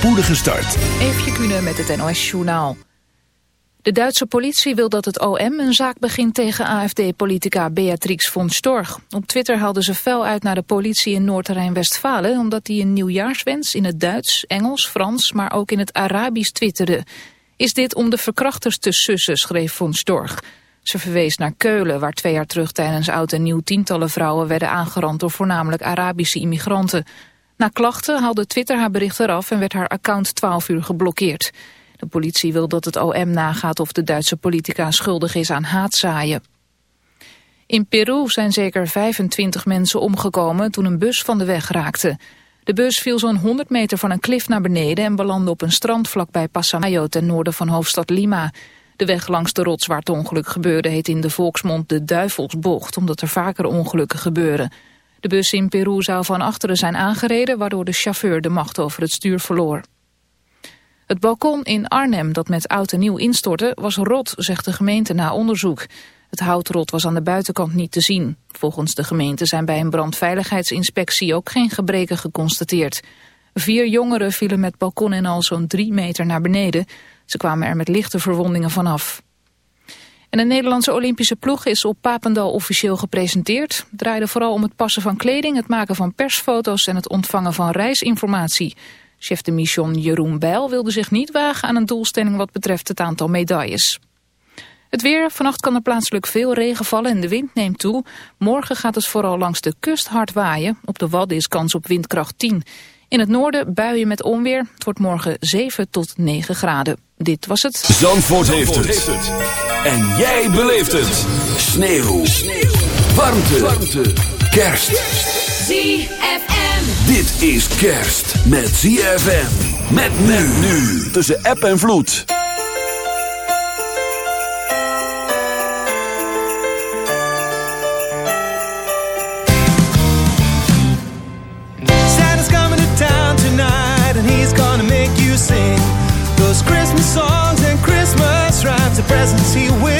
spoedige start. Even kunnen met het NOS Journaal. De Duitse politie wil dat het OM een zaak begint tegen AFD-politica Beatrix von Storch. Op Twitter haalden ze fel uit naar de politie in Noord-Rijn-Westfalen... omdat hij een nieuwjaarswens in het Duits, Engels, Frans, maar ook in het Arabisch twitterde. Is dit om de verkrachters te sussen, schreef von Storch. Ze verwees naar Keulen, waar twee jaar terug tijdens oud en nieuw tientallen vrouwen werden aangerand door voornamelijk Arabische immigranten. Na klachten haalde Twitter haar bericht eraf en werd haar account 12 uur geblokkeerd. De politie wil dat het OM nagaat of de Duitse politica schuldig is aan haatzaaien. In Peru zijn zeker 25 mensen omgekomen toen een bus van de weg raakte. De bus viel zo'n 100 meter van een klif naar beneden en belandde op een strand vlakbij Pasamayo ten noorden van hoofdstad Lima. De weg langs de rots waar het ongeluk gebeurde heet in de volksmond de Duivelsbocht, omdat er vaker ongelukken gebeuren. De bus in Peru zou van achteren zijn aangereden, waardoor de chauffeur de macht over het stuur verloor. Het balkon in Arnhem dat met oud en nieuw instortte was rot, zegt de gemeente na onderzoek. Het houtrot was aan de buitenkant niet te zien. Volgens de gemeente zijn bij een brandveiligheidsinspectie ook geen gebreken geconstateerd. Vier jongeren vielen met balkon en al zo'n drie meter naar beneden. Ze kwamen er met lichte verwondingen vanaf. En de Nederlandse Olympische ploeg is op Papendal officieel gepresenteerd. Het draaide vooral om het passen van kleding, het maken van persfoto's en het ontvangen van reisinformatie. Chef de mission Jeroen Bijl wilde zich niet wagen aan een doelstelling wat betreft het aantal medailles. Het weer, vannacht kan er plaatselijk veel regen vallen en de wind neemt toe. Morgen gaat het vooral langs de kust hard waaien. Op de Wadden is kans op windkracht 10. In het noorden buien met onweer. Het wordt morgen 7 tot 9 graden. Dit was het. Zandvoort, heeft, het. En jij beleeft het. Sneeuw. Sneeuw. Warmte. Warmte. Kerst. ZFM. Dit is kerst met ZFM. Met men nu. Tussen app en vloed. Presents he will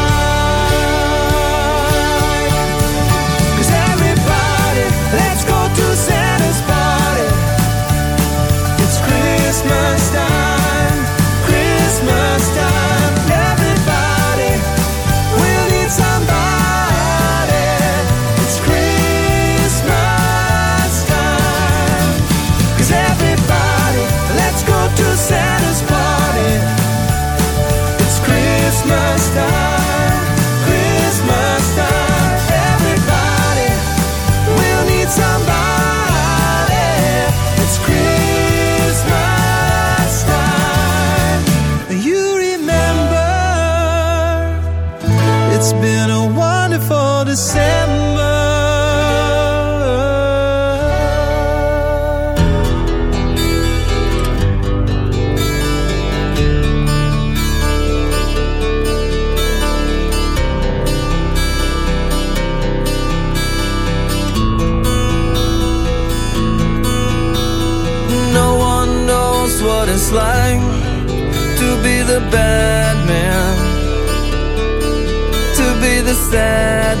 Sad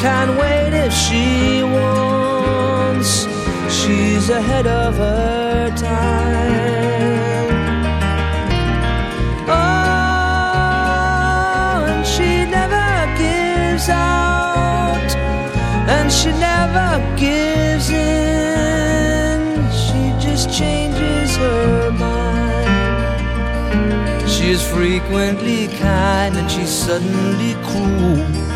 Can wait if she wants. She's ahead of her time. Oh, and she never gives out, and she never gives in. She just changes her mind. She is frequently kind and she's suddenly cruel.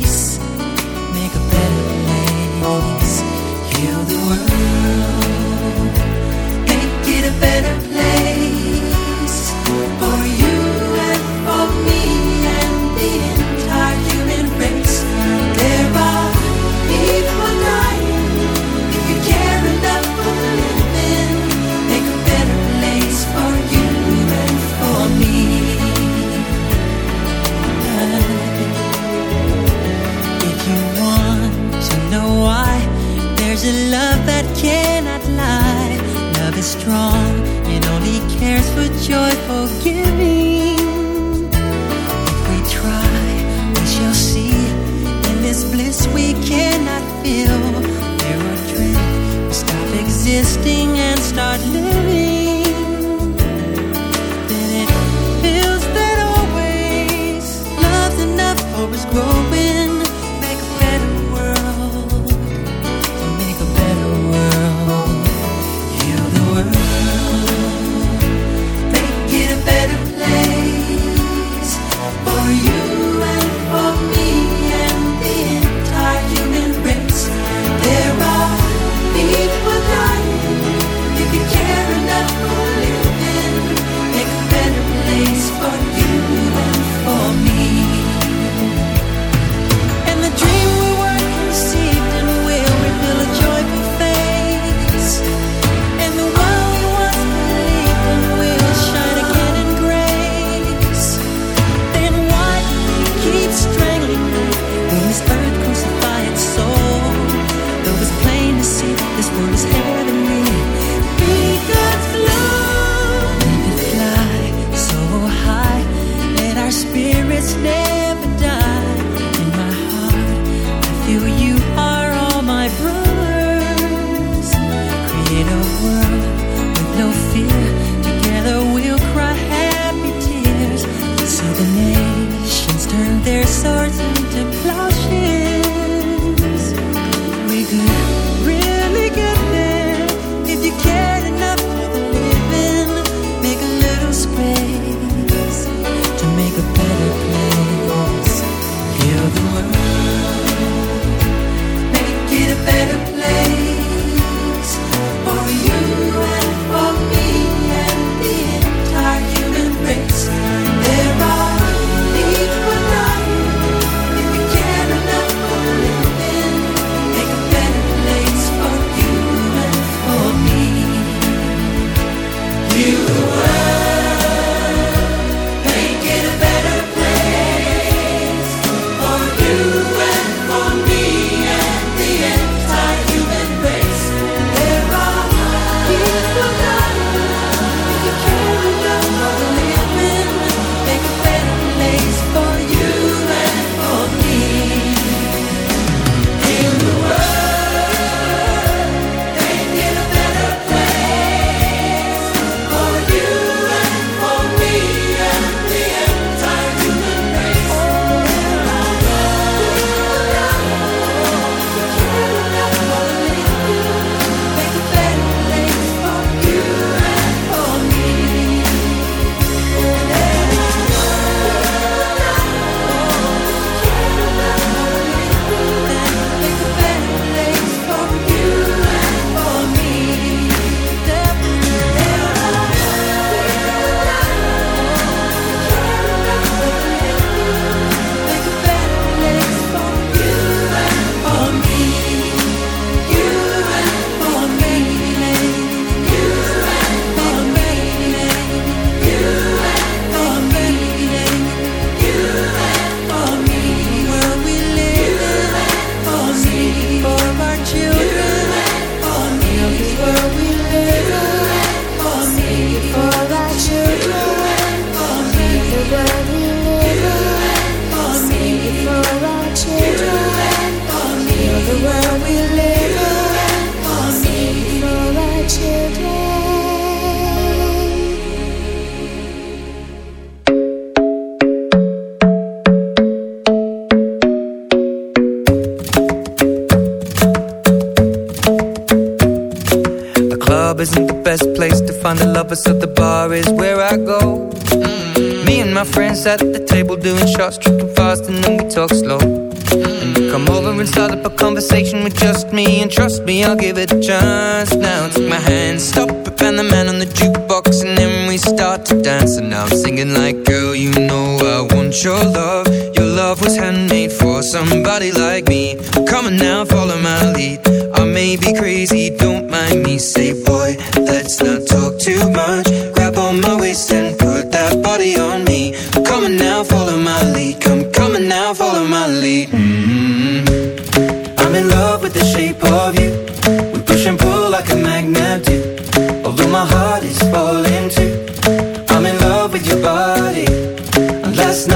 spirit.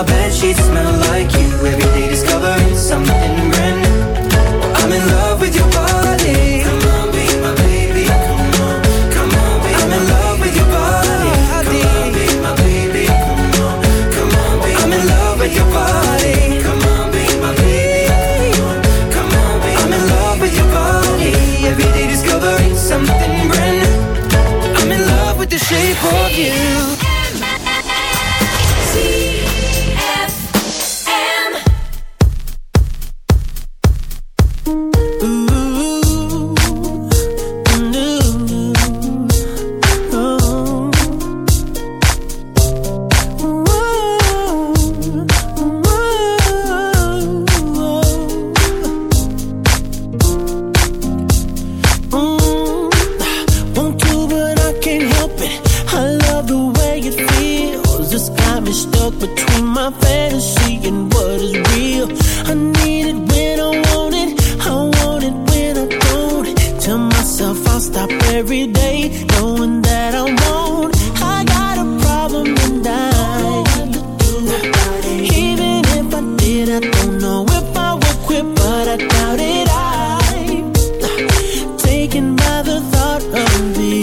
my bed sheets smell like you. Every of the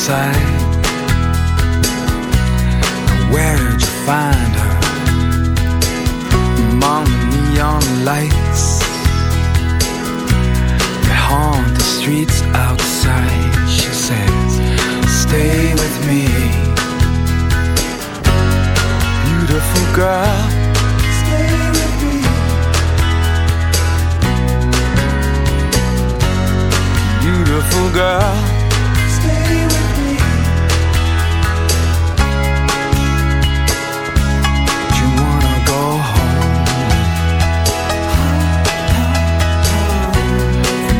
outside. Where did you find her? Among the neon lights that haunt the streets outside, she says, Stay with me, beautiful girl. Stay with me. Beautiful girl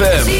ZFM.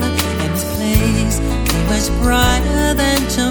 much brighter than tomorrow.